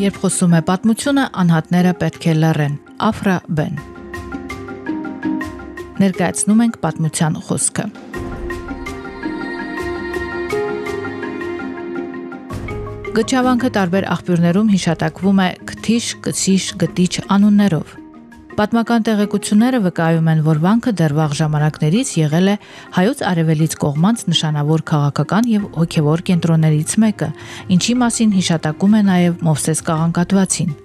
երբ խոսում է պատմությունը, անհատները պետք է լռեն։ Աֆրա Բեն։ Ներկայացնում ենք պատմության խոսքը։ Գճավանքը տարբեր աղբյուրներում հիշատակվում է քթիշ, կցիշ, գտիչ անուններով։ Պատմական տեղեկությունները վկայում են, որ վանքը դեռ վաղ ժամանակներից եղել է հայոց արևելից կողմանց նշանավոր քաղաքական եւ հոգեվոր կենտրոններից մեկը, ինչի մասին հիշատակում է նաեւ Մովսես Կաղանկատվացին։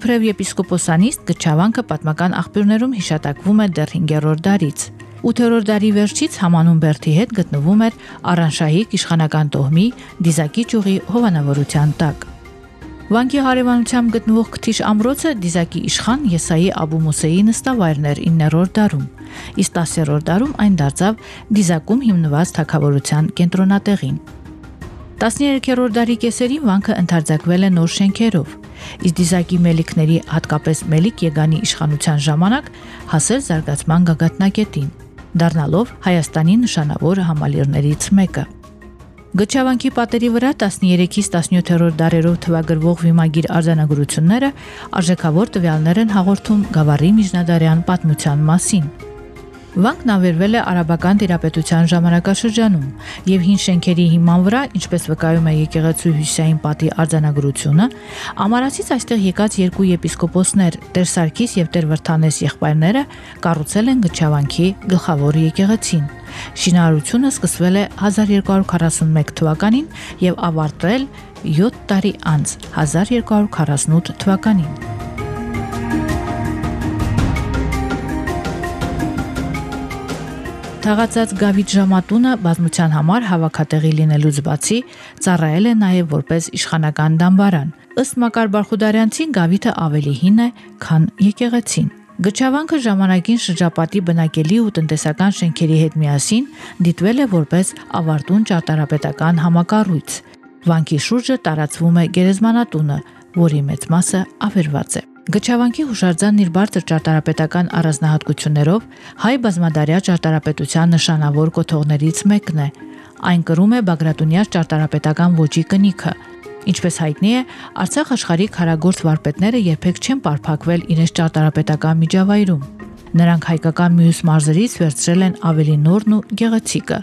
Իբրև եպիսկոպոսանիստ Գչավանքը պատմական աղբյուրներում հիշատակվում է դեռ 5-րդ դարից։ 8-րդ դարի վերջից համանուն Բերթի հետ գտնվում էր Արանշահիկ իշխանական տոհմի Դիզակի ճյուղի հովանավորության տակ։ Վանկի հարևանությամբ գտնվող Քթիշ ամրոցը Դիզակի իշխան Եսայի Աբու Մուսեի նստավայրն էր 9-րդ դարում, իսկ 10-րդ դարում այն դարձավ Դիզակում հիմնված թագավորության կենտրոնատեղին։ 13-րդ դարի կեսերին վանքը ընդարձակվել է նոր շենքերով, իսկ Դիզակի մելիքների, հատկապես Մելիք Եգանի իշխանության ժամանակ հասել զարգացման գագաթնակետին, դառնալով Հայաստանի նշանավոր համալիրներից մեկը։ Գչավանքի պատերի վրա 13-ից 17-րդ դարերով թվագրվող վիմագիր արձանագրությունները արժեքավոր տվյալներ են հաղորդում Գավառի միջնադարյան պատմության մասին։ Վանքն ավերվել է արաբական տիրապետության ժամանակաշրջանում եւ հին շենքերի հիման վրա, ինչպես վկայում է եկեղեցու Հյուսային պատի արձանագրությունը, ամարացից այստեղ եկած երկու եպիսկոպոսներ Տեր Սարգիս եւ Տեր Վրթանես եղբայրները կառուցել են Գչավանքի գլխավոր եկեղեցին։ Շինարարությունը սկսվել է 1241 թվականին եւ ավարտվել 7 տարի անց 1248 թվականին։ Թաղացած Գավիթ ժամատունը բազմության համար հավաքատեղի լինելուց բացի ծառայել է նաև որպես իշխանական դամբարան։ Ըստ Մակար Բարխուդարյանցի Գավիթը ավելի հին է, քան եկեղեցին։ Գչավանքը ժամանակին շրջապատի բնակելի ու տնտեսական շենքերի հետ միասին դիտվել է որպես ավարտուն ճարտարապետական համակառույց։ Վանքի շուրջը տարածվում է գերեզմանատունը, որի մեծ մասը ավերված է։ Գչավանքի հուշարձանն իր բարձր ճարտարապետական առանձնահատկություններով հայ բազմադարյա ճարտարապետության նշանավոր կոթողներից մեկն է։ Այն կրում է Բագրատունյա ճարտարապետական ոճի կնիքը, Ինչպես հայտնի է, Արցախ աշխարհի քարագործ վարպետները երբեք չեն պարփակվել իրենց ճարտարապետական միջավայրում։ Նրանք հայկական մյուս մարզերից վերցրել են ավելի նորն ու գեղեցիկը։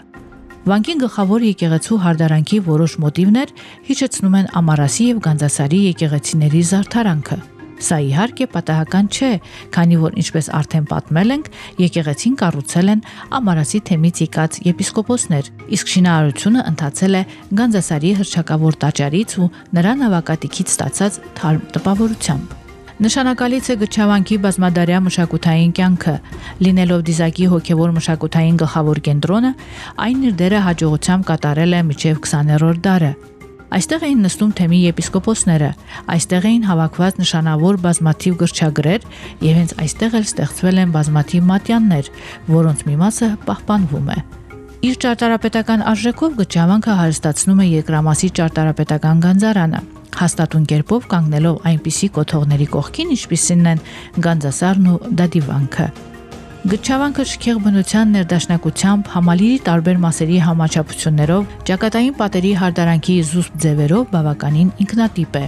Վանկի գլխավոր եկեղեցու հարդարանքի որոշ մոտիվներ հիշեցնում են Ամարասի եւ Գանձասարի եկեղեցիների զարդարանքը։ Սա իհարկե պատահական չէ, քանի որ ինչպես արդեն պատմել ենք, եկեղեցին կառուցել են Ամարասի թեմից եկած եպիսկոպոսներ, իսկ շինարարությունը ընթացել է Գանձասարի հրճակավոր տաճարից ու նրա նավակատիքից ստացած թարմ տպավորությամբ։ Նշանակալից է Գչավանքի բազմադարյա մշակութային կյանքը, լինելով դիզակի հոգևոր մշակութային գլխավոր կենտրոնը, այն իր դերը հաջողությամբ կատարել է մինչև 20-րդ դարը։ Այստեղ էին նստում թեմի եպիսկոպոսները, այստեղ էին հավաքված նշանավոր բազմաթիվ գրչագրեր եւ հենց այստեղ էլ ստեղծվել են բազմաթիվ մատյաններ, որոնց մի մասը պահպանվում է։ Իր ճարտարապետական արժեքով Գճավանքը հարստացնում է Երկրամասի ճարտարապետական գանձարանը, հաստատուն կերպով կանգնելով այնպիսի կոթողների կողքին, ինչպիսին են Գանձասարն ու Դադիվանքը։ Գչավանքը շքեղ բնության ներդաշնակությամբ համալիրի տարբեր մասերի համաչափություններով ճակատային պատերի հարդարանքի զուսպ ձևերով բավականին ինքնատիպ է։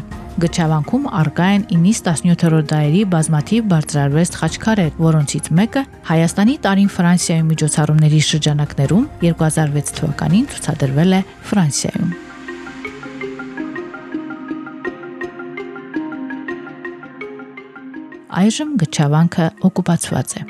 Գչավանքում արկա են 9-ից 17-րդ դարերի բազմաթիվ բարձրարվեստ խաչքարեր, որոնցից մեկը Հայաստանի տարին Ֆրանսիայում միջոցառումների շրջանակներում 2006 թվականին ցուցադրվել է Ֆրանսիայում։ Այժմ Գչավանքը օկուպացված է։